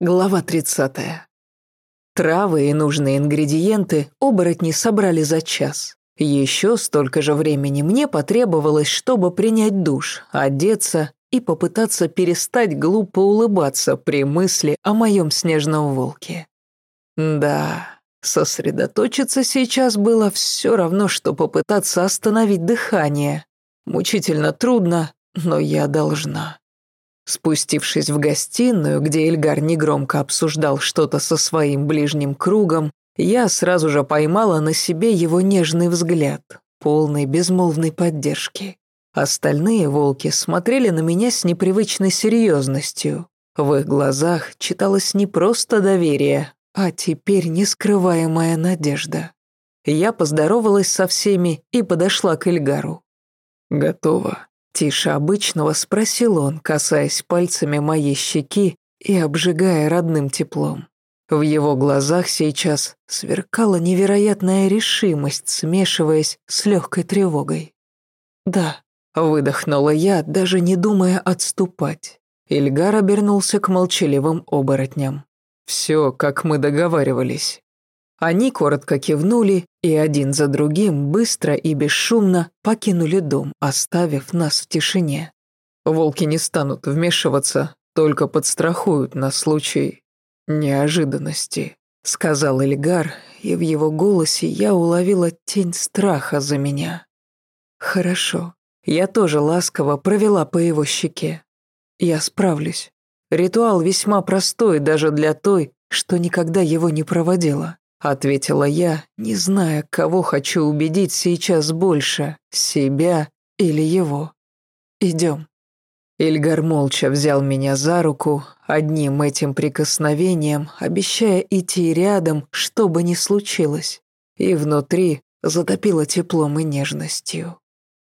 Глава 30. Травы и нужные ингредиенты оборотни собрали за час. Еще столько же времени мне потребовалось, чтобы принять душ, одеться и попытаться перестать глупо улыбаться при мысли о моем снежном волке. Да, сосредоточиться сейчас было все равно, что попытаться остановить дыхание. Мучительно трудно, но я должна. Спустившись в гостиную, где Эльгар негромко обсуждал что-то со своим ближним кругом, я сразу же поймала на себе его нежный взгляд, полный безмолвной поддержки. Остальные волки смотрели на меня с непривычной серьезностью. В их глазах читалось не просто доверие, а теперь нескрываемая надежда. Я поздоровалась со всеми и подошла к Эльгару. «Готово», Тише обычного спросил он, касаясь пальцами моей щеки и обжигая родным теплом. В его глазах сейчас сверкала невероятная решимость, смешиваясь с легкой тревогой. «Да», — выдохнула я, даже не думая отступать. Ильгар обернулся к молчаливым оборотням. «Все, как мы договаривались». Они коротко кивнули и один за другим быстро и бесшумно покинули дом, оставив нас в тишине. Волки не станут вмешиваться, только подстрахуют на случай неожиданности, сказал Эльгар, и в его голосе я уловила тень страха за меня. Хорошо, я тоже ласково провела по его щеке. Я справлюсь. Ритуал весьма простой даже для той, что никогда его не проводила ответила я, не зная, кого хочу убедить сейчас больше, себя или его. Идем. Ильгар молча взял меня за руку, одним этим прикосновением, обещая идти рядом, что бы ни случилось, и внутри затопило теплом и нежностью.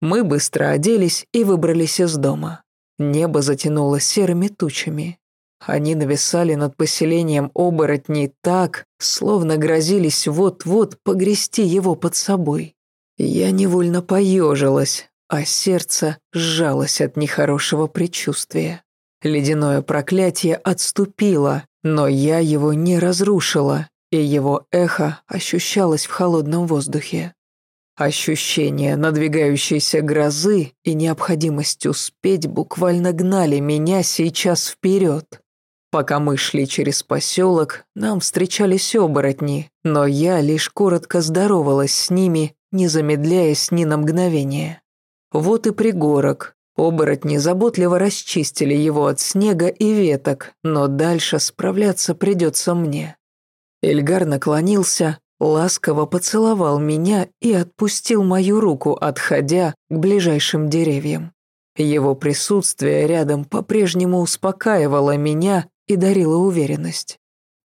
Мы быстро оделись и выбрались из дома. Небо затянуло серыми тучами. Они нависали над поселением оборотней так, словно грозились вот-вот погрести его под собой. Я невольно поежилась, а сердце сжалось от нехорошего предчувствия. Ледяное проклятие отступило, но я его не разрушила, и его эхо ощущалось в холодном воздухе. Ощущение надвигающейся грозы и необходимость успеть буквально гнали меня сейчас вперед. Пока мы шли через поселок, нам встречались оборотни, но я лишь коротко здоровалась с ними, не замедляясь ни на мгновение. Вот и пригорок. Оборотни заботливо расчистили его от снега и веток, но дальше справляться придется мне. Эльгар наклонился, ласково поцеловал меня и отпустил мою руку, отходя к ближайшим деревьям. Его присутствие рядом по-прежнему успокаивало меня и дарила уверенность.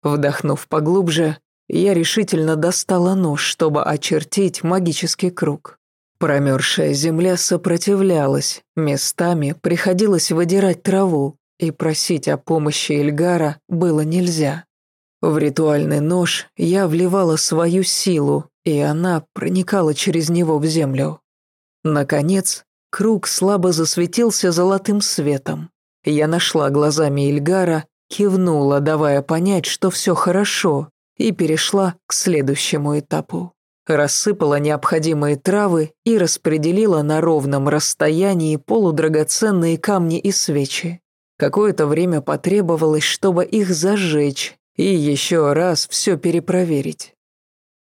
Вдохнув поглубже, я решительно достала нож, чтобы очертить магический круг. Промерзшая земля сопротивлялась, местами приходилось выдирать траву, и просить о помощи Эльгара было нельзя. В ритуальный нож я вливала свою силу, и она проникала через него в землю. Наконец, круг слабо засветился золотым светом. Я нашла глазами Ильгара кивнула, давая понять, что все хорошо, и перешла к следующему этапу. Рассыпала необходимые травы и распределила на ровном расстоянии полудрагоценные камни и свечи. Какое-то время потребовалось, чтобы их зажечь и еще раз все перепроверить.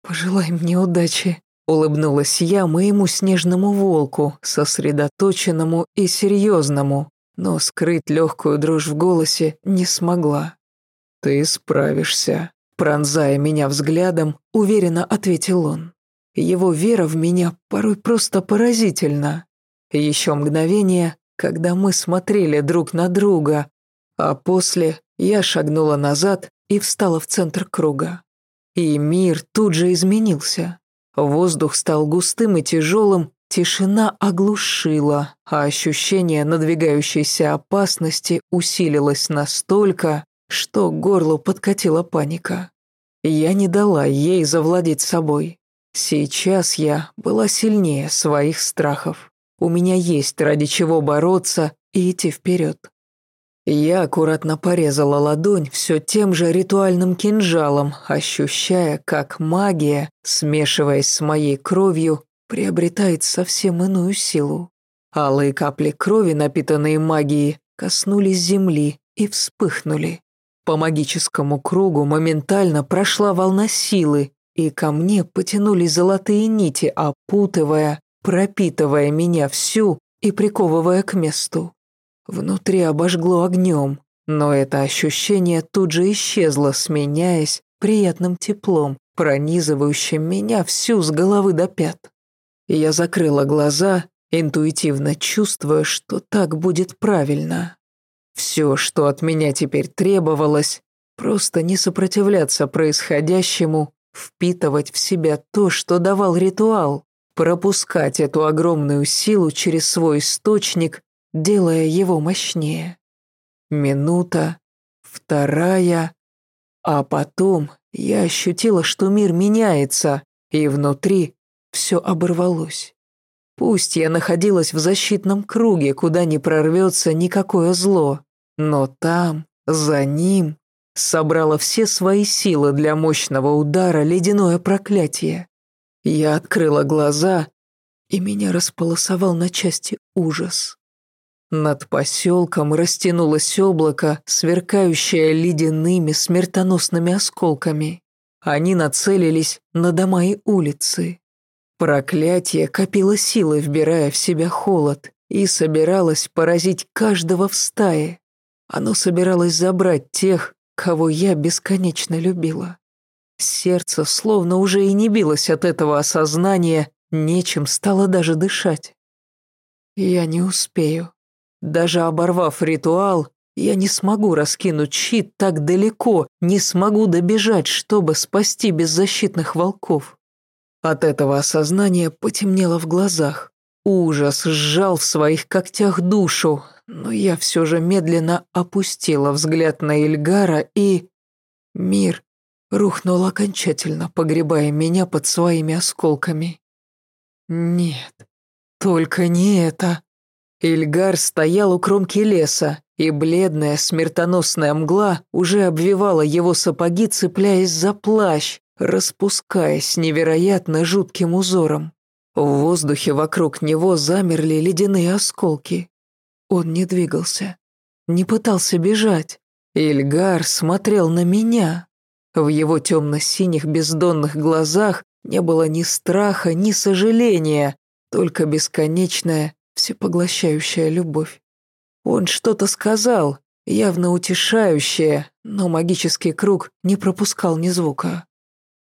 «Пожелай мне удачи», — улыбнулась я моему снежному волку, сосредоточенному и серьезному, но скрыть легкую дрожь в голосе не смогла. «Ты справишься», — пронзая меня взглядом, уверенно ответил он. Его вера в меня порой просто поразительна. Еще мгновение, когда мы смотрели друг на друга, а после я шагнула назад и встала в центр круга. И мир тут же изменился. Воздух стал густым и тяжелым, Тишина оглушила, а ощущение надвигающейся опасности усилилось настолько, что к горлу подкатила паника. Я не дала ей завладеть собой. Сейчас я была сильнее своих страхов. У меня есть ради чего бороться и идти вперед. Я аккуратно порезала ладонь все тем же ритуальным кинжалом, ощущая, как магия, смешиваясь с моей кровью, приобретает совсем иную силу. Алые капли крови, напитанные магией, коснулись земли и вспыхнули. По магическому кругу моментально прошла волна силы, и ко мне потянулись золотые нити, опутывая, пропитывая меня всю и приковывая к месту. Внутри обожгло огнем, но это ощущение тут же исчезло, сменяясь приятным теплом, пронизывающим меня всю с головы до пят. Я закрыла глаза, интуитивно чувствуя, что так будет правильно. Все, что от меня теперь требовалось, просто не сопротивляться происходящему, впитывать в себя то, что давал ритуал, пропускать эту огромную силу через свой источник делая его мощнее. Минута, вторая, а потом я ощутила, что мир меняется, и внутри все оборвалось. Пусть я находилась в защитном круге, куда не прорвется никакое зло, но там, за ним, собрала все свои силы для мощного удара ледяное проклятие. Я открыла глаза, и меня располосовал на части ужас. Над поселком растянулось облако, сверкающее ледяными смертоносными осколками. Они нацелились на дома и улицы. Проклятие копило силы, вбирая в себя холод, и собиралось поразить каждого в стае. Оно собиралось забрать тех, кого я бесконечно любила. Сердце словно уже и не билось от этого осознания, нечем стало даже дышать. Я не успею. Даже оборвав ритуал, я не смогу раскинуть щит так далеко, не смогу добежать, чтобы спасти беззащитных волков. От этого осознания потемнело в глазах. Ужас сжал в своих когтях душу, но я все же медленно опустила взгляд на Ильгара и... Мир рухнул окончательно, погребая меня под своими осколками. Нет, только не это. Ильгар стоял у кромки леса, и бледная смертоносная мгла уже обвивала его сапоги, цепляясь за плащ, распускаясь невероятно жутким узором. В воздухе вокруг него замерли ледяные осколки. Он не двигался, не пытался бежать. Ильгар смотрел на меня. В его темно-синих бездонных глазах не было ни страха, ни сожаления, только бесконечная всепоглощающая любовь. Он что-то сказал, явно утешающее, но магический круг не пропускал ни звука.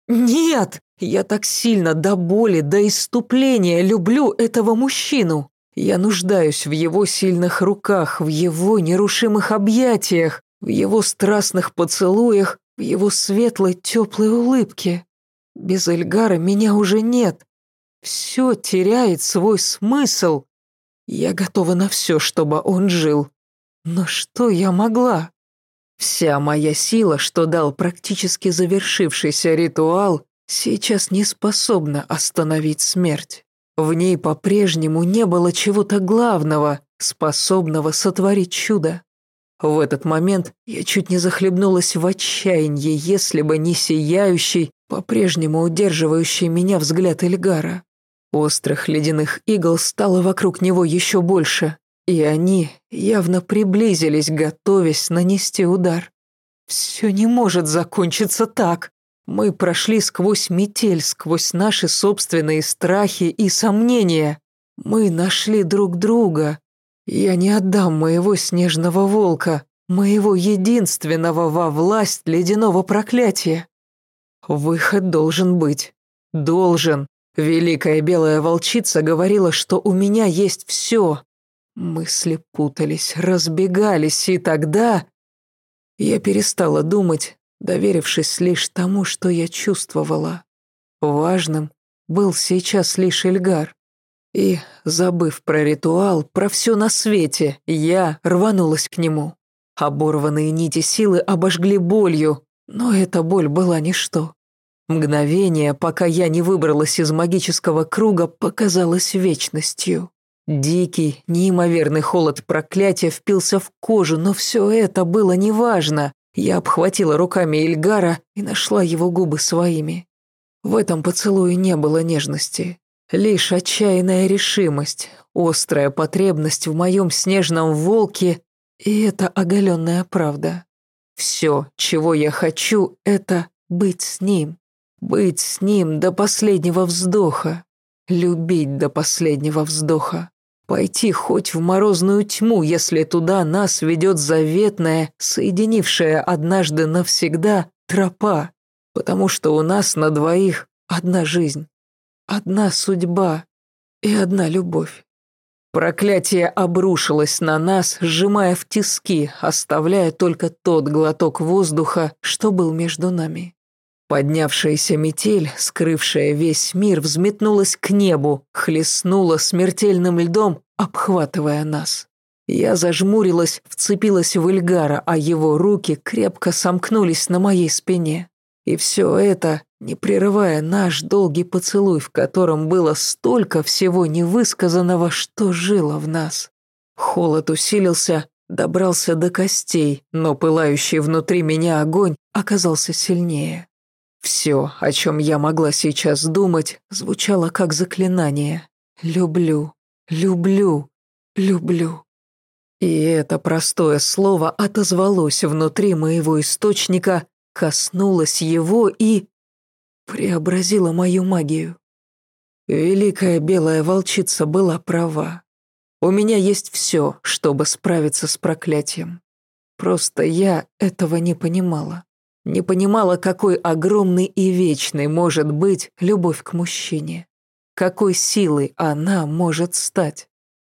«Нет! Я так сильно до боли, до иступления люблю этого мужчину! Я нуждаюсь в его сильных руках, в его нерушимых объятиях, в его страстных поцелуях, в его светлой теплой улыбке. Без Эльгара меня уже нет. Все теряет свой смысл. Я готова на все, чтобы он жил. Но что я могла? Вся моя сила, что дал практически завершившийся ритуал, сейчас не способна остановить смерть. В ней по-прежнему не было чего-то главного, способного сотворить чудо. В этот момент я чуть не захлебнулась в отчаянии, если бы не сияющий, по-прежнему удерживающий меня взгляд Эльгара. Острых ледяных игл стало вокруг него еще больше, и они явно приблизились, готовясь нанести удар. «Все не может закончиться так. Мы прошли сквозь метель, сквозь наши собственные страхи и сомнения. Мы нашли друг друга. Я не отдам моего снежного волка, моего единственного во власть ледяного проклятия. Выход должен быть. Должен. Великая белая волчица говорила, что у меня есть все. Мысли путались, разбегались, и тогда... Я перестала думать, доверившись лишь тому, что я чувствовала. Важным был сейчас лишь Эльгар. И, забыв про ритуал, про все на свете, я рванулась к нему. Оборванные нити силы обожгли болью, но эта боль была ничто. Мгновение, пока я не выбралась из магического круга, показалось вечностью. Дикий, неимоверный холод проклятия впился в кожу, но все это было неважно. Я обхватила руками Ильгара и нашла его губы своими. В этом поцелуе не было нежности. Лишь отчаянная решимость, острая потребность в моем снежном волке и это оголенная правда. Все, чего я хочу, это быть с ним. Быть с ним до последнего вздоха. Любить до последнего вздоха. Пойти хоть в морозную тьму, если туда нас ведет заветная, соединившая однажды навсегда тропа. Потому что у нас на двоих одна жизнь, одна судьба и одна любовь. Проклятие обрушилось на нас, сжимая в тиски, оставляя только тот глоток воздуха, что был между нами. Поднявшаяся метель, скрывшая весь мир, взметнулась к небу, хлестнула смертельным льдом, обхватывая нас. Я зажмурилась, вцепилась в Ильгара, а его руки крепко сомкнулись на моей спине. И все это, не прерывая наш долгий поцелуй, в котором было столько всего невысказанного, что жило в нас. Холод усилился, добрался до костей, но пылающий внутри меня огонь оказался сильнее. Все, о чем я могла сейчас думать, звучало как заклинание. «Люблю, люблю, люблю». И это простое слово отозвалось внутри моего источника, коснулось его и... преобразило мою магию. Великая белая волчица была права. У меня есть все, чтобы справиться с проклятием. Просто я этого не понимала. Не понимала, какой огромной и вечной может быть любовь к мужчине. Какой силой она может стать.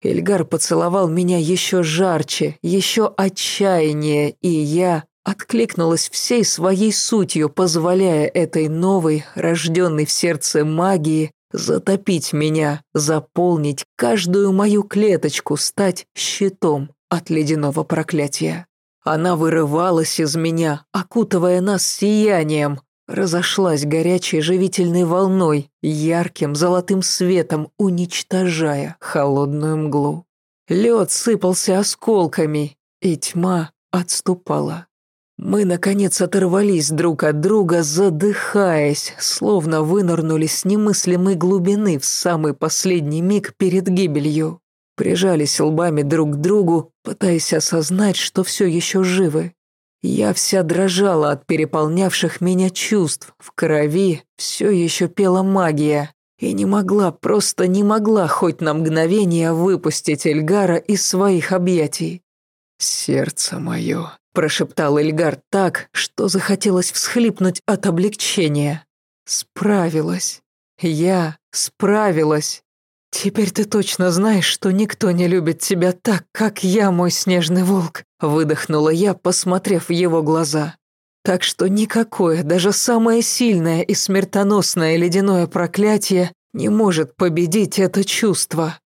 Эльгар поцеловал меня еще жарче, еще отчаяннее, и я откликнулась всей своей сутью, позволяя этой новой, рожденной в сердце магии, затопить меня, заполнить каждую мою клеточку, стать щитом от ледяного проклятия. Она вырывалась из меня, окутывая нас сиянием, разошлась горячей живительной волной, ярким золотым светом, уничтожая холодную мглу. Лед сыпался осколками, и тьма отступала. Мы, наконец, оторвались друг от друга, задыхаясь, словно вынырнули с немыслимой глубины в самый последний миг перед гибелью прижались лбами друг к другу, пытаясь осознать, что все еще живы. Я вся дрожала от переполнявших меня чувств, в крови все еще пела магия, и не могла, просто не могла хоть на мгновение выпустить Эльгара из своих объятий. «Сердце мое», – прошептал Эльгар так, что захотелось всхлипнуть от облегчения. «Справилась. Я справилась». «Теперь ты точно знаешь, что никто не любит тебя так, как я, мой снежный волк», выдохнула я, посмотрев в его глаза. «Так что никакое, даже самое сильное и смертоносное ледяное проклятие не может победить это чувство».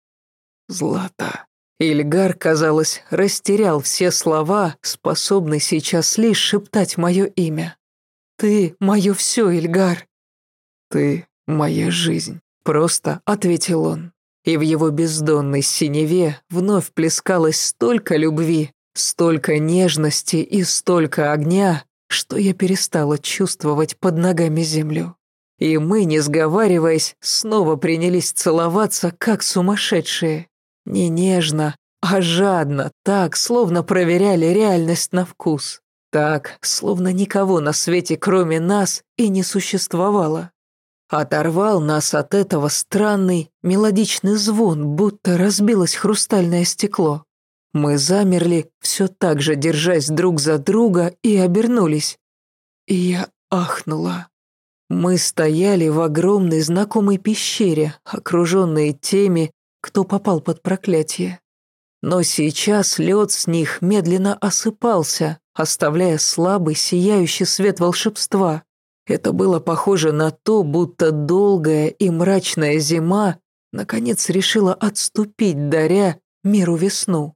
Злата. Ильгар, казалось, растерял все слова, способный сейчас лишь шептать мое имя. «Ты — мое все, Ильгар». «Ты — моя жизнь», — просто ответил он и в его бездонной синеве вновь плескалось столько любви, столько нежности и столько огня, что я перестала чувствовать под ногами землю. И мы, не сговариваясь, снова принялись целоваться, как сумасшедшие. Не нежно, а жадно, так, словно проверяли реальность на вкус. Так, словно никого на свете, кроме нас, и не существовало. Оторвал нас от этого странный мелодичный звон, будто разбилось хрустальное стекло. Мы замерли, все так же держась друг за друга, и обернулись. И я ахнула. Мы стояли в огромной знакомой пещере, окруженные теми, кто попал под проклятие. Но сейчас лед с них медленно осыпался, оставляя слабый сияющий свет волшебства. Это было похоже на то, будто долгая и мрачная зима наконец решила отступить, даря миру весну.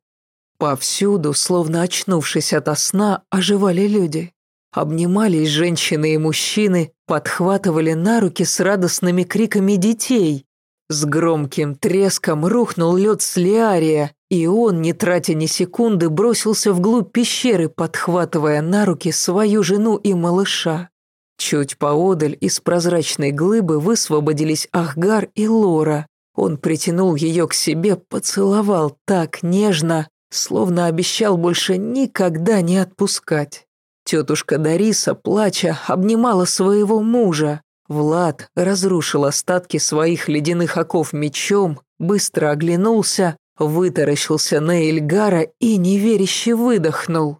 Повсюду, словно очнувшись ото сна, оживали люди. Обнимались женщины и мужчины, подхватывали на руки с радостными криками детей. С громким треском рухнул лед Слиария, и он, не тратя ни секунды, бросился вглубь пещеры, подхватывая на руки свою жену и малыша. Чуть поодаль из прозрачной глыбы высвободились Ахгар и Лора. Он притянул ее к себе, поцеловал так нежно, словно обещал больше никогда не отпускать. Тетушка Дариса, плача, обнимала своего мужа. Влад разрушил остатки своих ледяных оков мечом, быстро оглянулся, вытаращился на Эльгара и неверяще выдохнул.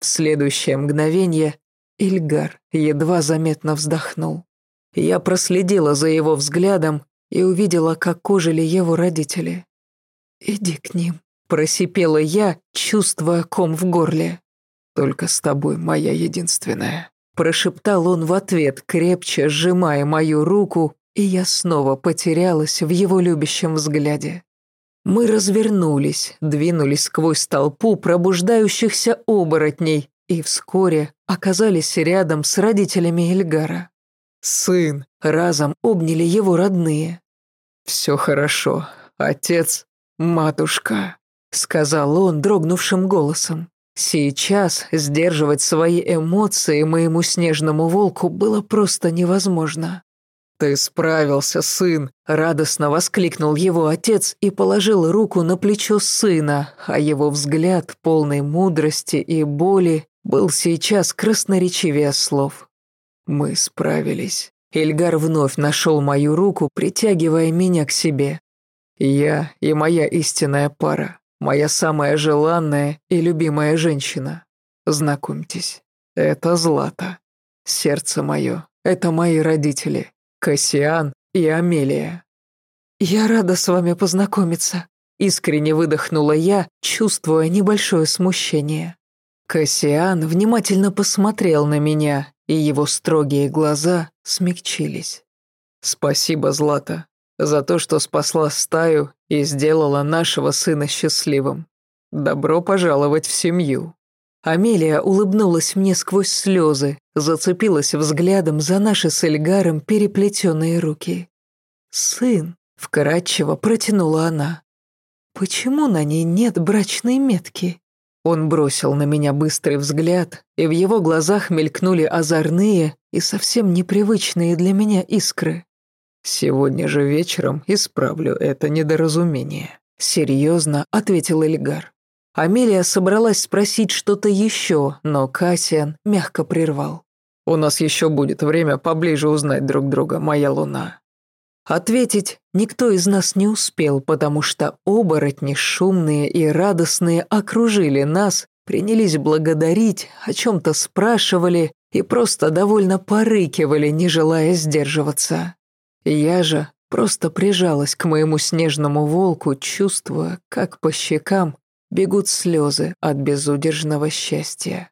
В следующее мгновение Эльгар едва заметно вздохнул. Я проследила за его взглядом и увидела, как ожили его родители. «Иди к ним», – просипела я, чувствуя ком в горле. «Только с тобой, моя единственная», Прошептал он в ответ, крепче сжимая мою руку, и я снова потерялась в его любящем взгляде. Мы развернулись, двинулись сквозь толпу пробуждающихся оборотней и вскоре оказались рядом с родителями Эльгара. «Сын!» — разом обняли его родные. «Все хорошо, отец, матушка», — сказал он дрогнувшим голосом. Сейчас сдерживать свои эмоции моему снежному волку было просто невозможно. «Ты справился, сын!» – радостно воскликнул его отец и положил руку на плечо сына, а его взгляд, полный мудрости и боли, был сейчас красноречивее слов. «Мы справились». Эльгар вновь нашел мою руку, притягивая меня к себе. «Я и моя истинная пара. Моя самая желанная и любимая женщина. Знакомьтесь, это Злата. Сердце мое, это мои родители, Кассиан и Амелия. Я рада с вами познакомиться. Искренне выдохнула я, чувствуя небольшое смущение. Кассиан внимательно посмотрел на меня, и его строгие глаза смягчились. «Спасибо, Злата за то, что спасла стаю и сделала нашего сына счастливым. Добро пожаловать в семью». Амелия улыбнулась мне сквозь слезы, зацепилась взглядом за наши с Эльгаром переплетенные руки. «Сын», — вкратчиво протянула она, — «почему на ней нет брачной метки?» Он бросил на меня быстрый взгляд, и в его глазах мелькнули озорные и совсем непривычные для меня искры. «Сегодня же вечером исправлю это недоразумение», — серьезно ответил Эльгар. Амелия собралась спросить что-то еще, но Кассиан мягко прервал. «У нас еще будет время поближе узнать друг друга, моя луна». Ответить никто из нас не успел, потому что оборотни, шумные и радостные, окружили нас, принялись благодарить, о чем-то спрашивали и просто довольно порыкивали, не желая сдерживаться. Я же просто прижалась к моему снежному волку, чувствуя, как по щекам бегут слезы от безудержного счастья.